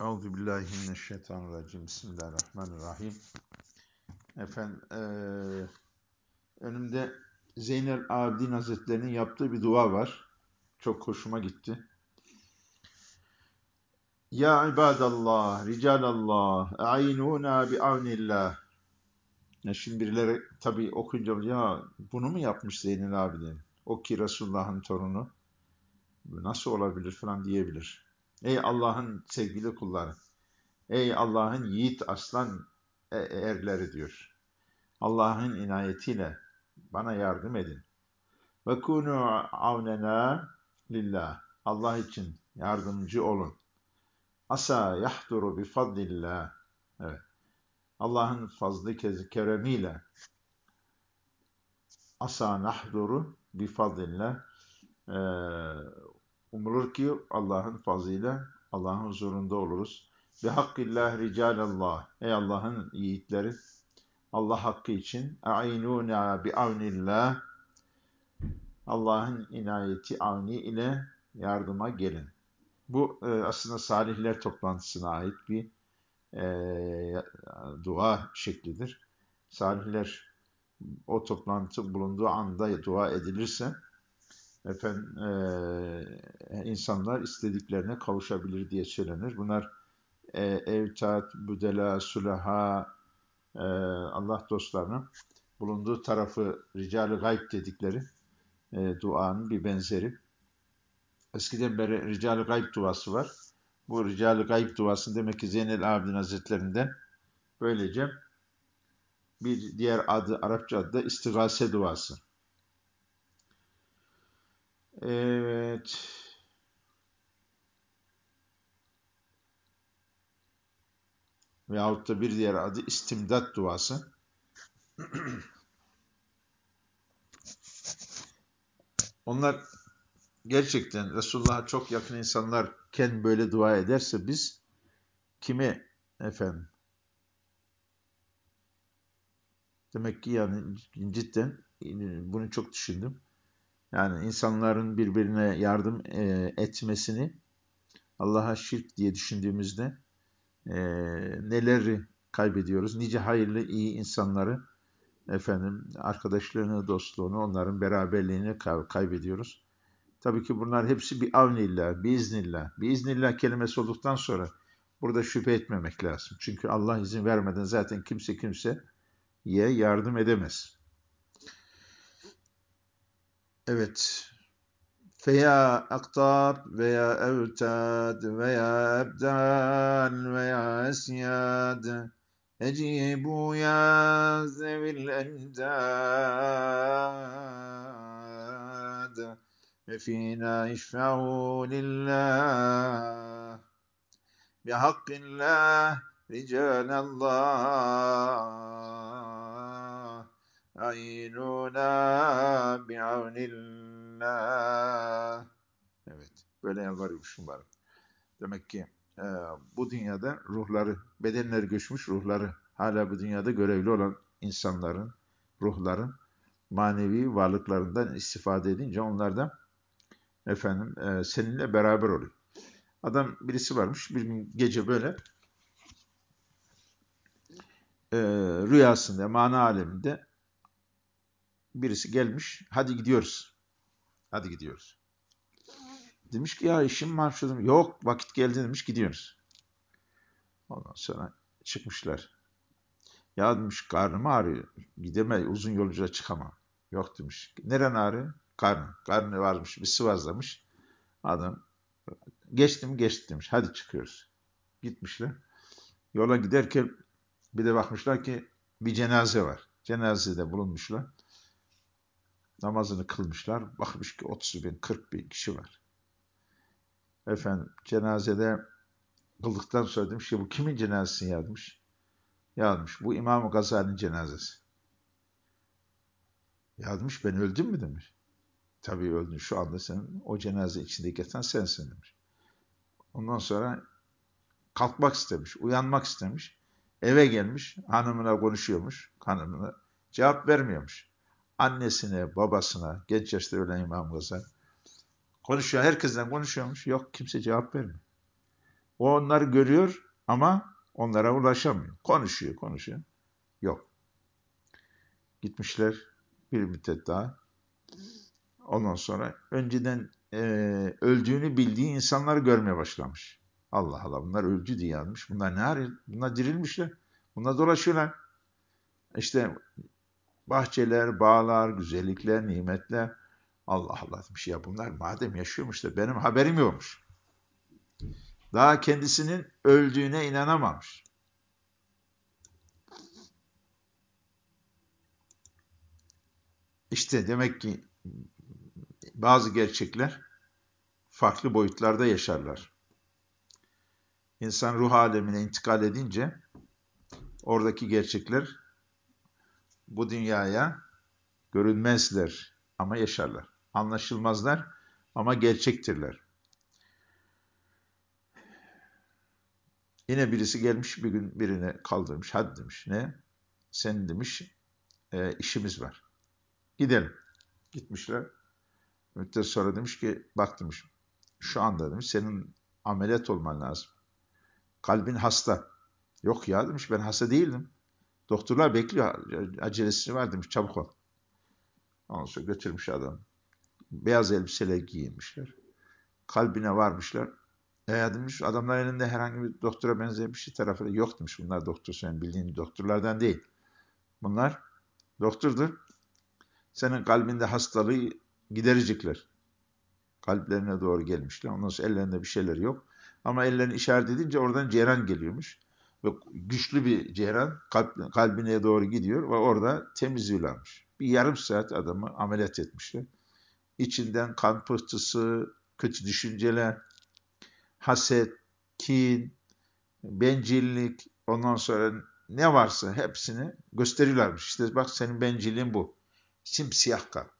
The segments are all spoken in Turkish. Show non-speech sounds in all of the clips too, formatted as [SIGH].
Euzu billahi mineşşeytanirracim. Bismillahirrahmanirrahim. Efendim, eee, önümde Zeynel Abidin Hazretleri'nin yaptığı bir dua var. Çok hoşuma gitti. Ya ibadallah, ricalallah, a'inuna bi avnillah. Ya şimdi birileri tabii okuyunca ya bunu mu yapmış Zeynel Abidin? O ki Resulullah'ın torunu. Nasıl olabilir falan diyebilir. Ey Allah'ın sevgili kulları. Ey Allah'ın yiğit aslan e- erleri diyor. Allah'ın inayetiyle bana yardım edin. Ve kunu avnena lillah. Allah için yardımcı olun. Asa yahduru bi fadlillah. Evet. Allah'ın fazlı kezi keremiyle asa nahduru bi fadlillah. Ee, umulur ki Allah'ın fazlıyla Allah'ın huzurunda oluruz. Bi hakkillah ricalallah. Ey Allah'ın yiğitleri Allah hakkı için a'inuna bi avnillah. Allah'ın inayeti avni ile yardıma gelin. Bu e, aslında salihler toplantısına ait bir e, dua şeklidir. Salihler o toplantı bulunduğu anda dua edilirse efendim e, insanlar istediklerine kavuşabilir diye söylenir. Bunlar e, evtat, büdela, sulaha, e, Allah dostlarının bulunduğu tarafı rical gayb dedikleri e, duanın bir benzeri. Eskiden beri rical gayb duası var. Bu rical gayb duası demek ki Zeynel Abidin Hazretlerinden böylece bir diğer adı Arapça adı da istigase duası. Evet. Veyahut da bir diğer adı istimdat duası. Onlar gerçekten Resulullah'a çok yakın insanlarken böyle dua ederse biz kime efendim? Demek ki yani cidden bunu çok düşündüm. Yani insanların birbirine yardım e, etmesini Allah'a şirk diye düşündüğümüzde e, neleri kaybediyoruz? Nice hayırlı, iyi insanları efendim arkadaşlığını, dostluğunu, onların beraberliğini kaybediyoruz. Tabii ki bunlar hepsi bir avnillah, biiznillah. Biiznillah kelimesi olduktan sonra burada şüphe etmemek lazım. Çünkü Allah izin vermeden zaten kimse kimseye yardım edemez. Evet. Feya aktab veya evtad veya ebdan veya esyad. Ecibu ya zevil endad ve fina işfa'u lillah bihakkillah ricalallah Aynuna bi'avnillah. Evet, böyle yalvarıyormuşum var. Demek ki e, bu dünyada ruhları, bedenleri göçmüş ruhları, hala bu dünyada görevli olan insanların, ruhların manevi varlıklarından istifade edince onlar da efendim e, seninle beraber oluyor. Adam birisi varmış, bir gün gece böyle e, rüyasında, mana aleminde birisi gelmiş. Hadi gidiyoruz. Hadi gidiyoruz. Demiş ki ya işim var şurada. Yok vakit geldi demiş gidiyoruz. Ondan sonra çıkmışlar. Ya demiş karnım ağrıyor. Gidemez uzun yolculuğa çıkamam. Yok demiş. Neren ağrıyor? Karnı. Karnı varmış bir sıvazlamış. Adam geçtim geçti demiş. Hadi çıkıyoruz. Gitmişler. Yola giderken bir de bakmışlar ki bir cenaze var. Cenazede bulunmuşlar namazını kılmışlar. Bakmış ki 30 bin, 40 bin kişi var. Efendim cenazede kıldıktan sonra demiş ki bu kimin cenazesini yazmış? Yazmış. Bu İmam Gazali'nin cenazesi. Yazmış ben öldüm mü demiş. Tabii öldün şu anda sen o cenaze içinde geçen sensin demiş. Ondan sonra kalkmak istemiş, uyanmak istemiş. Eve gelmiş, hanımına konuşuyormuş, hanımına cevap vermiyormuş annesine, babasına, genç yaşta ölen İmam Gazali konuşuyor, herkesten konuşuyormuş. Yok kimse cevap vermiyor. O onları görüyor ama onlara ulaşamıyor. Konuşuyor, konuşuyor. Yok. Gitmişler bir müddet daha. Ondan sonra önceden e, öldüğünü bildiği insanları görmeye başlamış. Allah Allah bunlar öldü diye yazmış. Bunlar ne arıyor? Bunlar dirilmişler. Bunlar dolaşıyorlar. İşte bahçeler, bağlar, güzellikler, nimetler. Allah Allah demiş ya bunlar madem yaşıyormuş da benim haberim yokmuş. Daha kendisinin öldüğüne inanamamış. İşte demek ki bazı gerçekler farklı boyutlarda yaşarlar. İnsan ruh alemine intikal edince oradaki gerçekler bu dünyaya görünmezler ama yaşarlar. Anlaşılmazlar ama gerçektirler. Yine birisi gelmiş bir gün birine kaldırmış. Hadi demiş ne? Sen demiş e, işimiz var. Gidelim. Gitmişler. Müddet sonra demiş ki bak demiş şu anda demiş senin ameliyat olman lazım. Kalbin hasta. Yok ya demiş ben hasta değildim. Doktorlar bekliyor. Acelesi var demiş çabuk ol. Ondan sonra götürmüş adam. Beyaz elbiseler giyinmişler. Kalbine varmışlar. E demiş adamlar elinde herhangi bir doktora benzeyen bir şey tarafı yok demiş. Bunlar doktor senin bildiğin doktorlardan değil. Bunlar doktordur. Senin kalbinde hastalığı giderecekler. Kalplerine doğru gelmişler. Ondan sonra ellerinde bir şeyler yok. Ama ellerini işaret edince oradan ceyran geliyormuş. Ve güçlü bir ceyran kalp, kalbine doğru gidiyor ve orada temizliyorlarmış. Bir yarım saat adamı ameliyat etmişler. İçinden kan pıhtısı, kötü düşünceler, haset, kin, bencillik, ondan sonra ne varsa hepsini gösteriyorlarmış. İşte bak senin bencilliğin bu. Simsiyah kalp.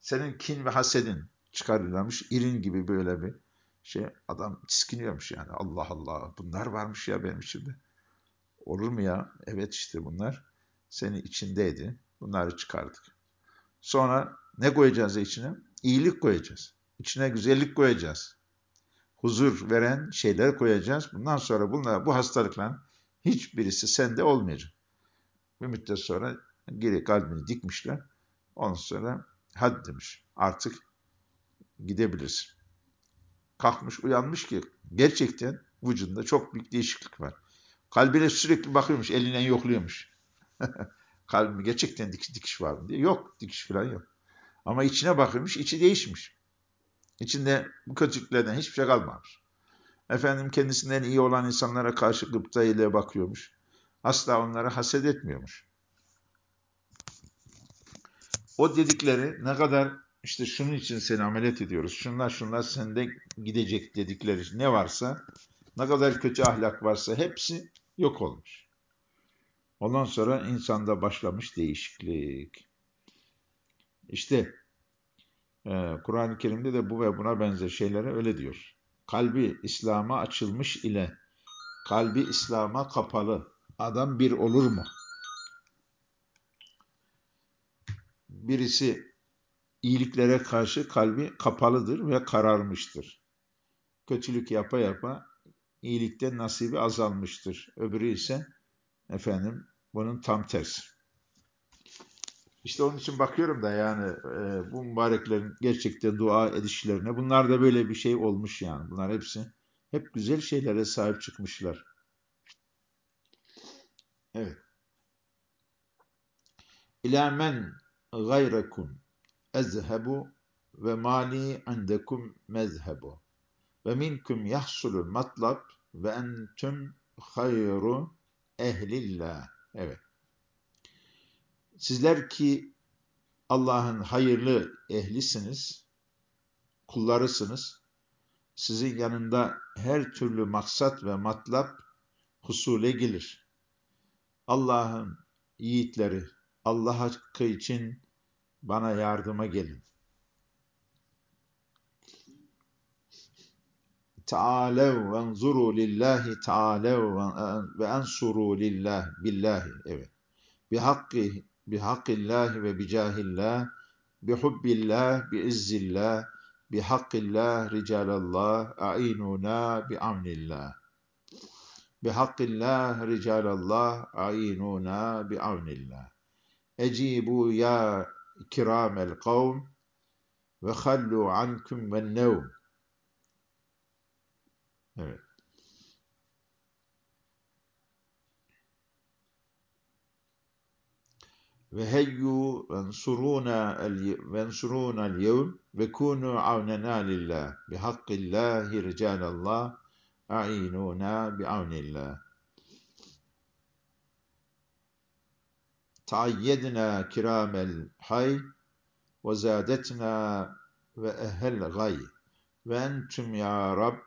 Senin kin ve hasedin çıkarıyorlarmış. İrin gibi böyle bir şey. Adam tiskiniyormuş yani. Allah Allah bunlar varmış ya benim içimde. Olur mu ya? Evet işte bunlar senin içindeydi. Bunları çıkardık. Sonra ne koyacağız içine? İyilik koyacağız. İçine güzellik koyacağız. Huzur veren şeyler koyacağız. Bundan sonra bunlar, bu hastalıkların hiçbirisi sende olmayacak. Bir müddet sonra geri kalbini dikmişler. Ondan sonra hadi demiş artık gidebilirsin. Kalkmış uyanmış ki gerçekten vücudunda çok büyük değişiklik var. Kalbine sürekli bakıyormuş, elinden yokluyormuş. [LAUGHS] Kalbime gerçekten dikiş, dikiş var mı diye. Yok, dikiş falan yok. Ama içine bakıyormuş, içi değişmiş. İçinde bu kötülüklerden hiçbir şey kalmamış. Efendim kendisinden iyi olan insanlara karşı gıpta ile bakıyormuş. Asla onlara haset etmiyormuş. O dedikleri ne kadar işte şunun için seni ameliyat ediyoruz, şunlar şunlar sende gidecek dedikleri ne varsa, ne kadar kötü ahlak varsa hepsi yok olmuş. Ondan sonra insanda başlamış değişiklik. İşte e, Kur'an-ı Kerim'de de bu ve buna benzer şeylere öyle diyor. Kalbi İslam'a açılmış ile kalbi İslam'a kapalı adam bir olur mu? Birisi iyiliklere karşı kalbi kapalıdır ve kararmıştır. Kötülük yapa yapa iyilikten nasibi azalmıştır. Öbürü ise efendim bunun tam tersi. İşte onun için bakıyorum da yani e, bu mübareklerin gerçekten dua edişlerine bunlar da böyle bir şey olmuş yani. Bunlar hepsi hep güzel şeylere sahip çıkmışlar. Evet. İlâ men gayrekum ezhebu ve mali indekum mezhebu ve minkum yahsulul matlab ve entüm hayru ehlillah. Evet. Sizler ki Allah'ın hayırlı ehlisiniz, kullarısınız. Sizin yanında her türlü maksat ve matlap husule gelir. Allah'ın yiğitleri, Allah hakkı için bana yardıma gelin. Tealev ve enzuru lillahi tealev ve ensuru lillah billahi. Evet. Bi hakkı bi hakkillahi ve bi cahillah bi hubbillah bi izzillah bi hakkillah ricalallah a'inuna bi amnillah. Bihakkillah ricalallah a'inuna bi'avnillah. Ecibu ya kiramel kavm ve hallu ankum ve nevm. Evet. ve heyyu vensuruna vensuruna el-yevm ve kunu avnena lillah bi hakkillahi ricalallah a'inuna bi taayyedna kiramel hay ve zadetna ve ehel gay ve entüm ya Rab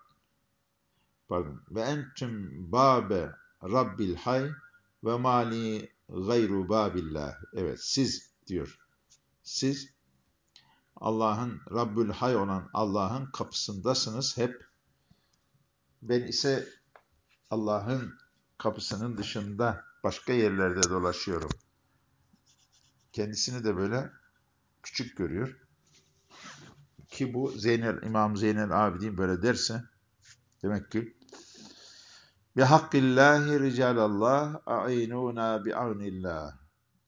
pardon ve entüm babe rabbil hay ve mali gayru babillah. Evet siz diyor. Siz Allah'ın Rabbül Hay olan Allah'ın kapısındasınız hep. Ben ise Allah'ın kapısının dışında başka yerlerde dolaşıyorum. Kendisini de böyle küçük görüyor. Ki bu Zeynel, İmam Zeynel Abidin böyle derse demek ki Bihakkillahi ricalallah a'inuna bi'avnillah.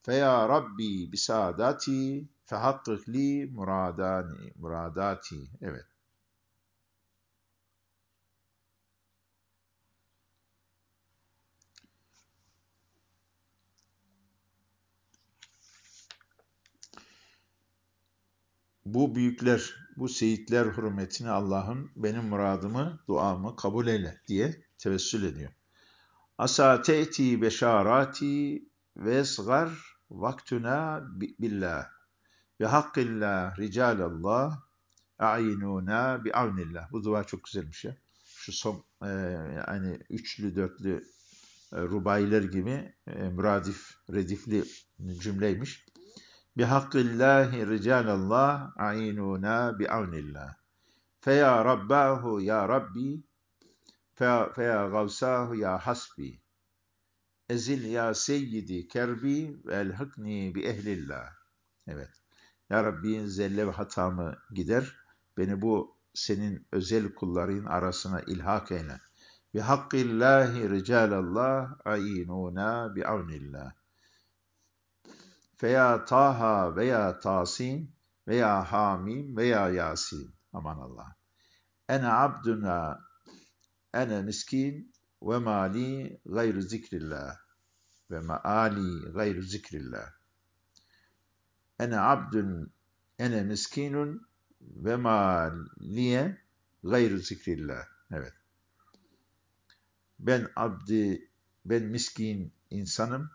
Feya Rabbi bisadati fehakkik li muradani, muradati. Evet. Bu büyükler, bu seyitler hürmetine Allah'ın benim muradımı, duamı kabul eyle diye tevessül ediyor. Asa te'ti beşarati ve esgar vaktuna billah ve hakkillah ricalallah a'inuna bi avnillah. Bu dua çok güzelmiş ya. Şu son e, yani üçlü dörtlü e, rubaylar gibi e, müradif, redifli cümleymiş. Bi hakkillahi ricalallah a'inuna bi avnillah. Feya rabbahu ya Rabbi Feya gavsahu ya hasbi. Ezil ya seyyidi kerbi ve elhikni bi ehlillah. Evet. Ya Rabbi zelle ve hatamı gider. Beni bu senin özel kulların arasına ilhak eyle. Bi hakkillahi ricalallah ayinuna bi avnillah. Feya Taha veya Tasin veya Hamim veya Yasin. Aman Allah. Ene abduna Ene miskin ve mali gayru zikrillah ve maali gayru zikrillah. Ene abdun ene miskinun ve maliye gayru zikrillah. Evet. Ben abdi, ben miskin insanım.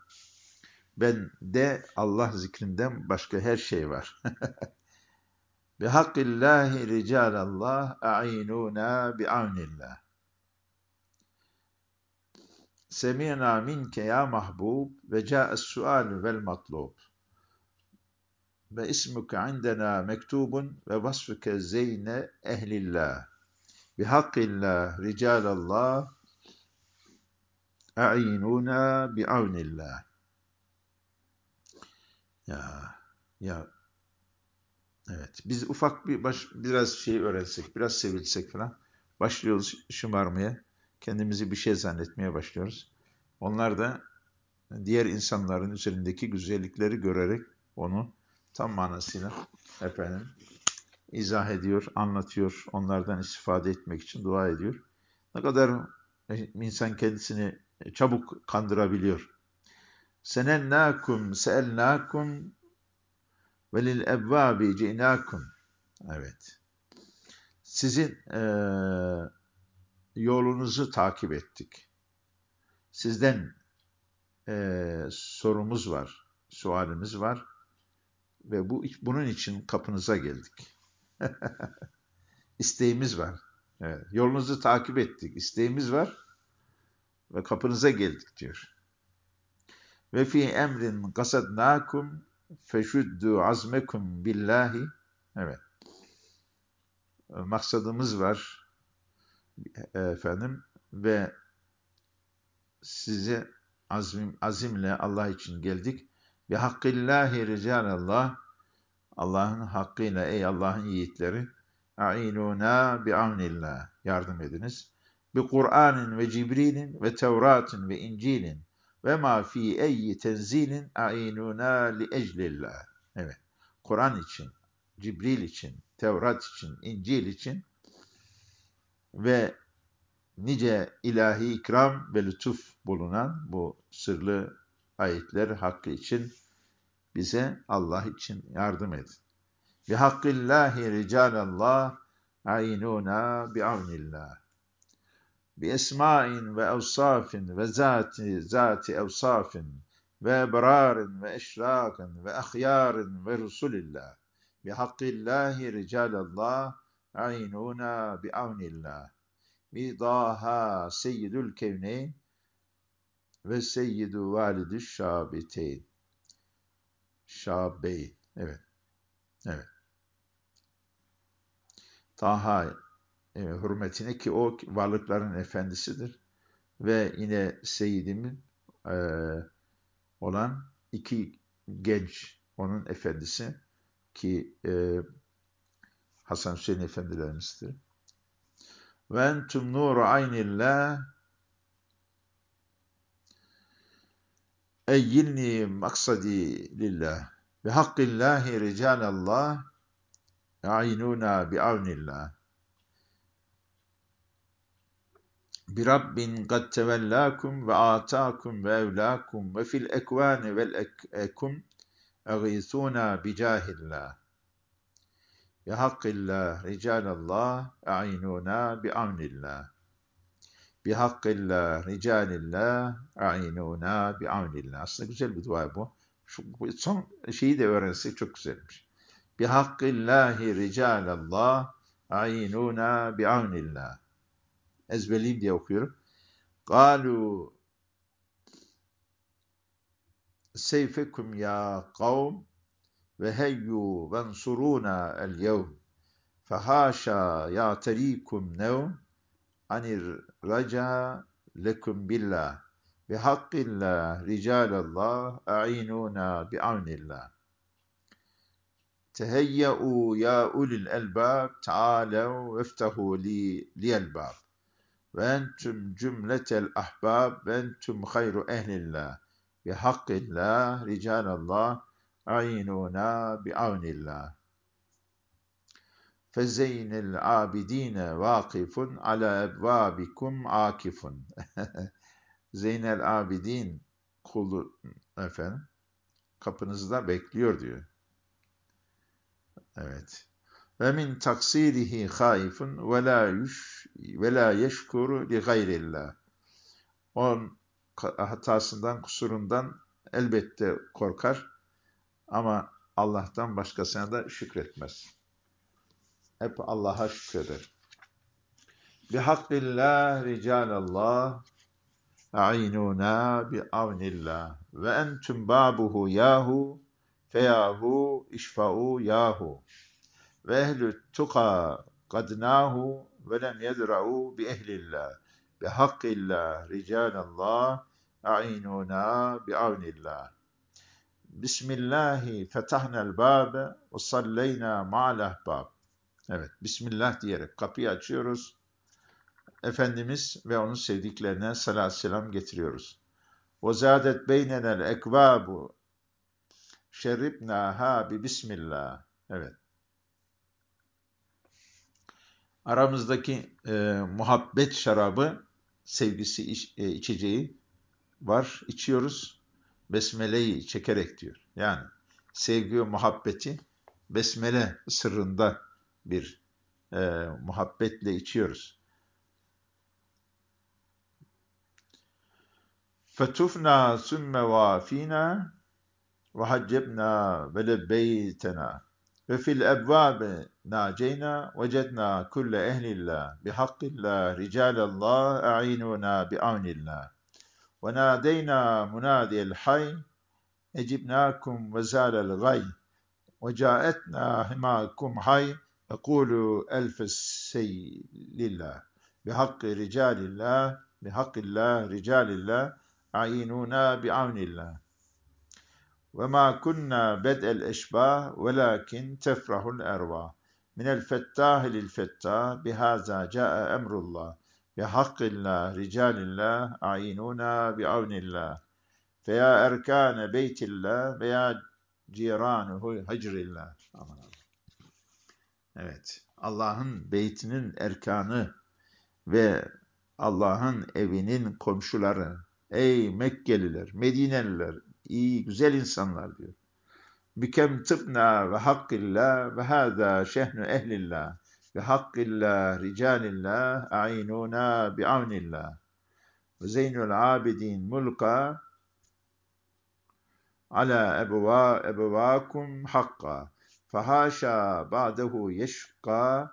Ben de Allah zikrinden başka her şey var. [LAUGHS] Bi hakkillahi ricalallah a'inuna bi avnillah. Semina minke ya mahbub ve ca'es sual vel matlub. Ve ismuke indena mektubun ve vasfuke zeyne ehlillah. Bihakkillah ricalallah a'inuna bi'avnillah. Ya, ya. Evet, biz ufak bir baş, biraz şey öğrensek, biraz sevilsek falan başlıyoruz şımarmaya kendimizi bir şey zannetmeye başlıyoruz. Onlar da diğer insanların üzerindeki güzellikleri görerek onu tam manasıyla efendim izah ediyor, anlatıyor, onlardan istifade etmek için dua ediyor. Ne kadar insan kendisini çabuk kandırabiliyor. Senennâkum seelnâkum ve lil evvâbi ci'nâkum. Evet. Sizin eee yolunuzu takip ettik. Sizden e, sorumuz var, sualimiz var ve bu bunun için kapınıza geldik. [LAUGHS] İsteğimiz var. Evet, yolunuzu takip ettik, isteğimiz var ve kapınıza geldik diyor. Ve fi emrin kasadnakum feşuddu azmekum billahi. Evet. Maksadımız var efendim ve size azim, azimle Allah için geldik. Bi hakkillahi ricalallah Allah'ın hakkıyla ey Allah'ın yiğitleri a'inuna bi avnillah yardım ediniz. bi Kur'anin ve Cibrilin ve Tevratin ve İncilin ve ma fi eyyi tenzilin a'inuna li eclillah. Evet. Kur'an için, Cibril için, Tevrat için, İncil için ve nice ilahi ikram ve lütuf bulunan bu sırlı ayetler hakkı için bize Allah için yardım edin. Bi hakkillahi ricalallah aynuna bi avnillah. Bi esma'in ve evsafin ve zati zati evsafin ve ebrarin ve eşrakin ve ahyarin ve rusulillah. Bi hakkillahi ricalallah aynuna bi avnillah. Bi daha seyyidül kevneyn ve seyyidü validü şabiteyn. Şabeyn. Evet. Evet. Taha e, hürmetine ki o varlıkların efendisidir. Ve yine Seyyidimin e, olan iki genç onun efendisi ki e, Hasan Hüseyin efendilerimizdir. Ve entum nuru aynillah eyyilni maksadi lillah bi hakkillahi ricalallah a'inuna bi avnillah bi Rabbin kad tevellakum ve atakum ve evlakum ve fil ekvani vel ekum eğithuna bi cahillah bi hakkillah ricalallah a'inuna bi avnillah bi hakkillah ricalillah a'inuna bi avnillah aslında güzel bir dua bu. Şu son şeyi de öğrensek çok güzelmiş. Bi hakkillahi ricalallah a'inuna bi avnillah ezberleyeyim diye okuyorum. Galu seyfekum ya kavm ve heyyu vensuruna el yevm fehaşa ya terikum nevm anir raca lekum billah bi hakkillah ricalallah a'inuna bi avnillah teheyya'u ya ulil elbab ta'alev veftehu li liyelbab ve entüm cümletel ahbab ve entüm hayru ehlillah bi hakkillah ricalallah a'inuna bi avnillah fezeynel abidine vakifun ala ebvabikum akifun [LAUGHS] Zeynel Abidin kulu efendim kapınızda bekliyor diyor. Evet. Ve min taksirihi haifun ve la yuş ve la yeşkuru li gayrillah. On hatasından, kusurundan elbette korkar ama Allah'tan başkasına da şükretmez. Hep Allah'a şükreder. Bi hakkillah ricalallah a'inuna bi avnillah ve entüm babuhu yahu feyahu işfa'u yahu ve ehlü tuka kadnahu ve lem yedra'u bi ehlillah bi hakkillah ricalallah a'inuna bi avnillah Bismillahi fetahnel babe ve salleyna ma'al ahbab. Evet, Bismillah diyerek kapıyı açıyoruz. Efendimiz ve onun sevdiklerine salat selam getiriyoruz. وَزَادَتْ بَيْنَنَا الْاَكْوَابُ شَرِبْنَاهَا بِبِسْمِ Evet. Aramızdaki e, muhabbet şarabı, sevgisi iç, e, içeceği var, içiyoruz. Besmele'yi çekerek diyor. Yani sevgi ve muhabbeti besmele sırrında bir e, muhabbetle içiyoruz. Fetufna sümme vafina ve haccebna ve lebbeytena ve fil ebvabe naceyna vecedna kulle ehlillah bihakkillah ricalallah a'inuna bi avnillah ve nadeyna munadiyel hay ecibnakum ve zalel gay ve caetna himakum hay ekulu elfes seylillah bihakkı ricalillah bihakkillah ricalillah a'inuna bi avnillah ve ma kunna bed'el eşbah velakin tefrahul erva. Minel fettahi lil fettah bihaza ca'e emrullah. Bi hakkillah ricalillah a'inuna bi avnillah. Feya erkane beytillah veya ciranuhu hacrillah. Aman Allah. Evet. Allah'ın beytinin erkanı ve Allah'ın evinin komşuları. Ey Mekkeliler, Medineliler, iyi, güzel insanlar diyor. Bikem tıbna ve hakkillah ve hâzâ şehnu ehlillah ve hakkillah ricalillah a'inuna bi avnillah ve zeynül abidin mulka ala ebeva ebevakum hakka fehaşa ba'dehu yeşka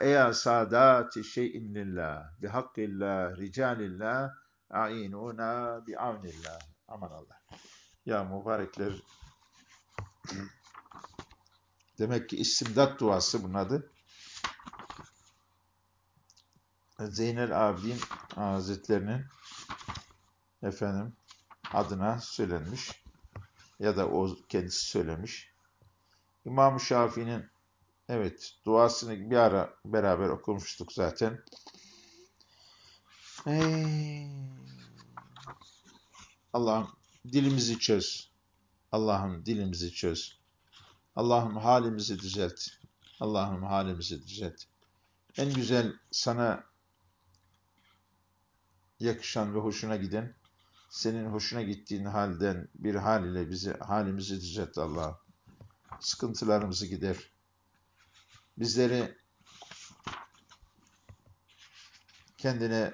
eya sadati şeyin lillah bi hakkillah ricalillah a'inuna bi avnillah aman Allah ya mübarekler demek ki istimdat duası bunun adı Zeynel Abidin Hazretlerinin efendim adına söylenmiş ya da o kendisi söylemiş. İmam Şafii'nin evet duasını bir ara beraber okumuştuk zaten. Allah'ım dilimizi çöz. Allah'ım dilimizi çöz. Allah'ım halimizi düzelt. Allah'ım halimizi düzelt. En güzel sana yakışan ve hoşuna giden, senin hoşuna gittiğin halden bir hal ile bizi, halimizi düzelt Allah. Sıkıntılarımızı gider. Bizleri kendine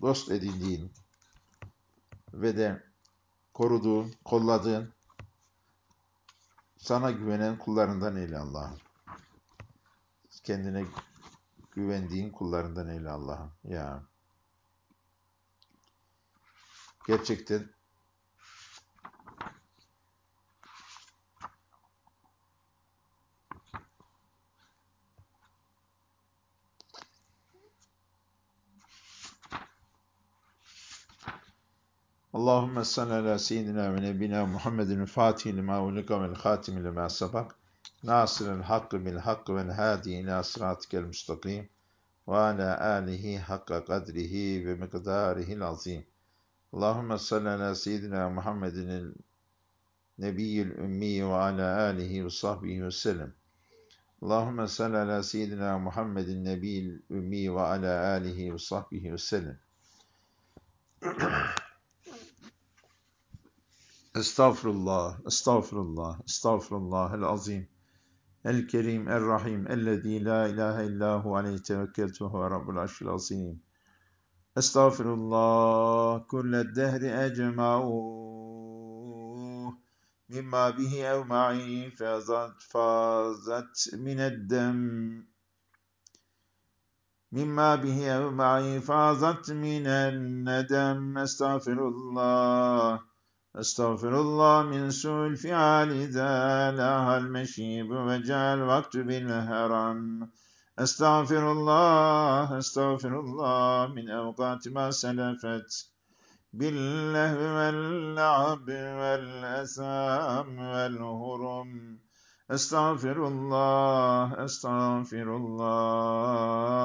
dost edindiğin ve de koruduğun, kolladığın, sana güvenen kullarından eyle Allah'ım. Kendine güvendiğin kullarından eyle Allah'ım. Ya gerçekten اللهم صل على سيدنا ونبينا محمد الفاتح لما ولك والخاتم لما سبق ناصر الحق بالحق والهادي إلى صراطك المستقيم وعلى آله حق قدره بمقداره العظيم. اللهم صل على سيدنا محمد النبي الأمي وعلى آله وصحبه وسلم. اللهم صل على سيدنا محمد النبي الأمي وعلى آله وصحبه وسلم. [CLEARS THROAT] استغفر الله استغفر الله استغفر الله العظيم الكريم الرحيم الذي لا إله إلا هو عليه توكلت وهو رب العرش العظيم استغفر الله كل الدهر أجمعوه مما به أو معي فازت فازت من الدم مما به أو معي فازت من الندم استغفر الله أستغفر الله من سوء الفعال إذا لها المشيب وجعل وقت بالهرم. أستغفر الله أستغفر الله من أوقات ما سلفت. باللهو واللعب والأثام والهرم. أستغفر الله أستغفر الله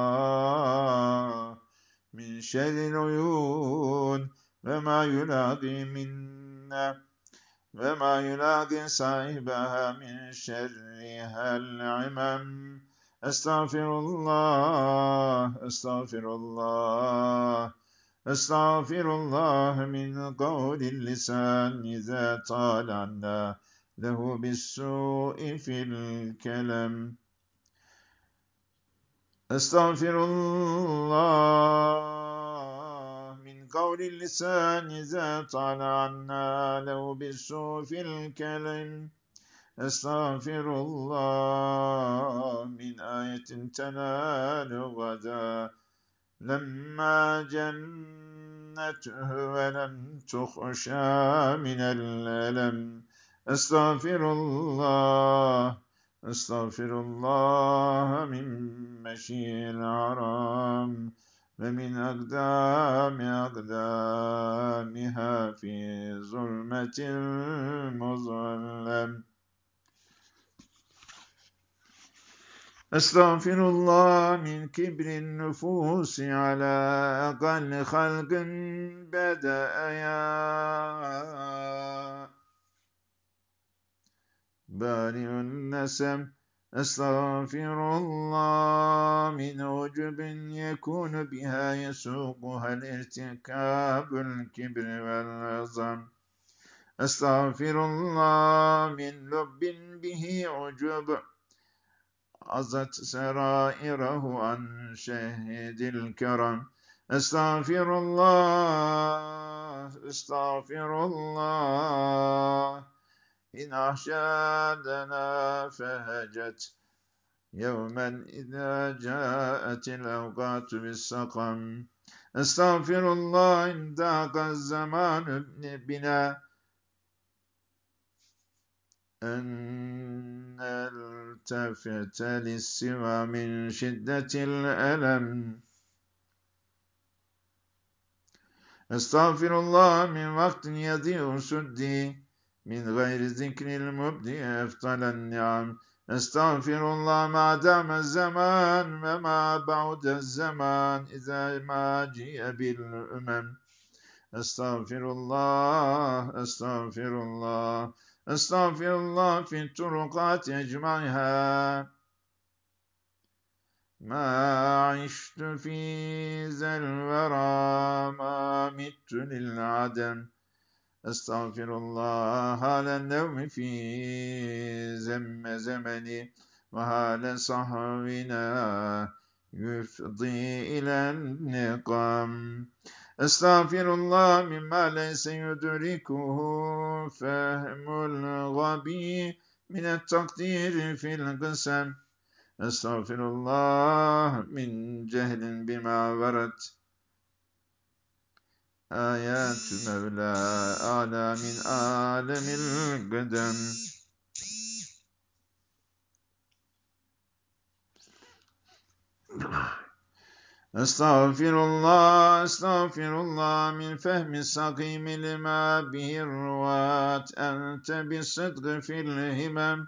من شر العيون وما يلاقي من وما يلاقي صاحبها من شرها العمم استغفر الله استغفر الله استغفر الله من قول اللسان إذا طال عنا له بالسوء في الكلام استغفر الله قول اللسان إذا عنا لو بالسوء في الكلم أستغفر الله من آية تنال غدا. لما جنته ولم تخشى من الألم. أستغفر الله أستغفر الله من مشي العرام. ومن أقدام أقدامها في ظلمة المظلم أستغفر الله من كبر النفوس على أقل خلق بدأيا بارئ النسم أستغفر الله من عجب يكون بها يسوقها الارتكاب الكبر والعظم. أستغفر الله من لب به عجب. عزت سرائره عن شهد الكرم. أستغفر الله أستغفر الله. إن أحشادنا فهجت. يوما إذا جاءت الأوقات بالسقم. أستغفر الله إن ضاق الزمان بنا. أن نلتفت للسوى من شدة الألم. أستغفر الله من وقت يضيع سدي. من غير ذكر المبدي أفضل النعم. أستغفر الله ما دام الزمان وما بعد الزمان إذا ما جيء بالأمم. أستغفر الله أستغفر الله أستغفر الله في الطرقات أجمعها. ما عشت في ذا الورى ما مت للعدم. استغفر الله حال النوم في زم زمني وحال صحونا يفضي إلى النقم استغفر الله مما ليس يدركه فهم الغبي من التقدير في القسم استغفر الله من جهل بما ورد ayatü mevla ala min alemil gıdem. Estağfirullah, estağfirullah min fehmi sakimi lima bihir ruvat ente bi sıdkı fil himem.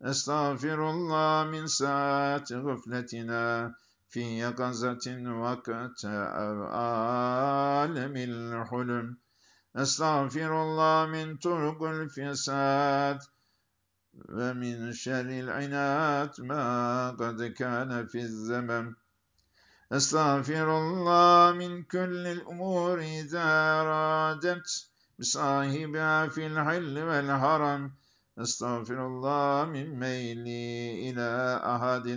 Estağfirullah min saati gıfletina. في يقظة وقت عالم الحلم. أستغفر الله من طرق الفساد ومن شر العناد ما قد كان في الزمن. أستغفر الله من كل الأمور إذا أرادت بصاحبها في الحل والحرم أستغفر الله من ميلي إلى أحد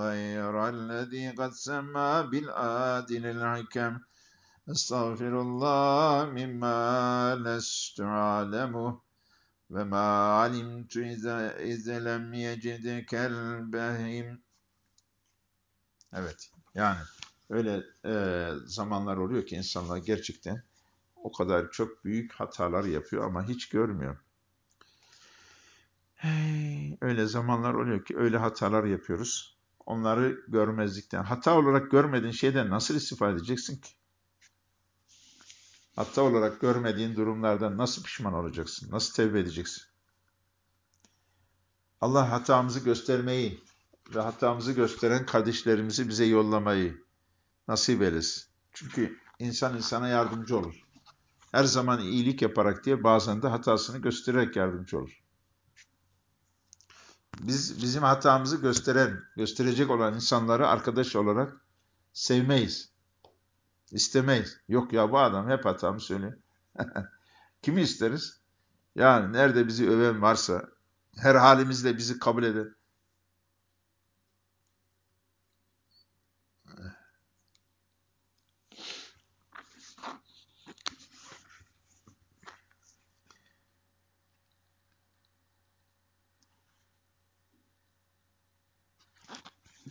غير الذي قد سمى بالعادل الحكم أستغفر الله مما لست أعلمه وما علمت إذا, إذا لم يجدك البهيم Evet yani öyle e, zamanlar oluyor ki insanlar gerçekten o kadar çok büyük hatalar yapıyor ama hiç görmüyor. Hey, öyle zamanlar oluyor ki öyle hatalar yapıyoruz. Onları görmezlikten, hata olarak görmediğin şeyden nasıl istifade edeceksin ki? Hata olarak görmediğin durumlardan nasıl pişman olacaksın? Nasıl tevbe edeceksin? Allah hatamızı göstermeyi ve hatamızı gösteren kardeşlerimizi bize yollamayı nasip eylesin. Çünkü insan insana yardımcı olur. Her zaman iyilik yaparak diye bazen de hatasını göstererek yardımcı olur. Biz bizim hatamızı gösteren, gösterecek olan insanları arkadaş olarak sevmeyiz. İstemeyiz. Yok ya bu adam hep hatamı söylüyor. [LAUGHS] Kimi isteriz? Yani nerede bizi öven varsa, her halimizle bizi kabul eden,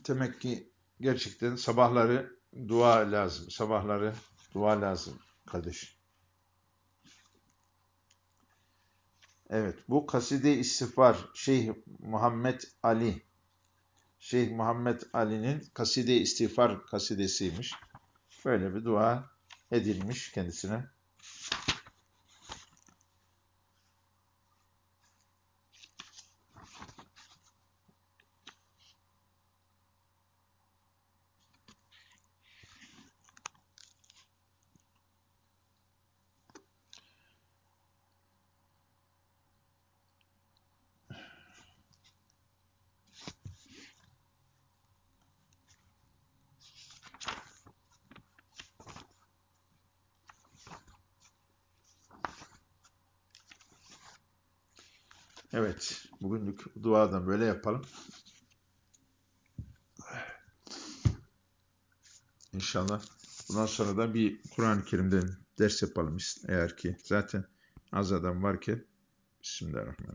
demek ki gerçekten sabahları dua lazım. Sabahları dua lazım kardeş. Evet bu kaside istiğfar Şeyh Muhammed Ali Şeyh Muhammed Ali'nin kaside istiğfar kasidesiymiş. Böyle bir dua edilmiş kendisine. Evet, duadan böyle yapalım. İnşallah bundan sonra da bir Kur'an-ı Kerim'den ders yapalım eğer ki zaten az adam varken Bismillahirrahmanirrahim.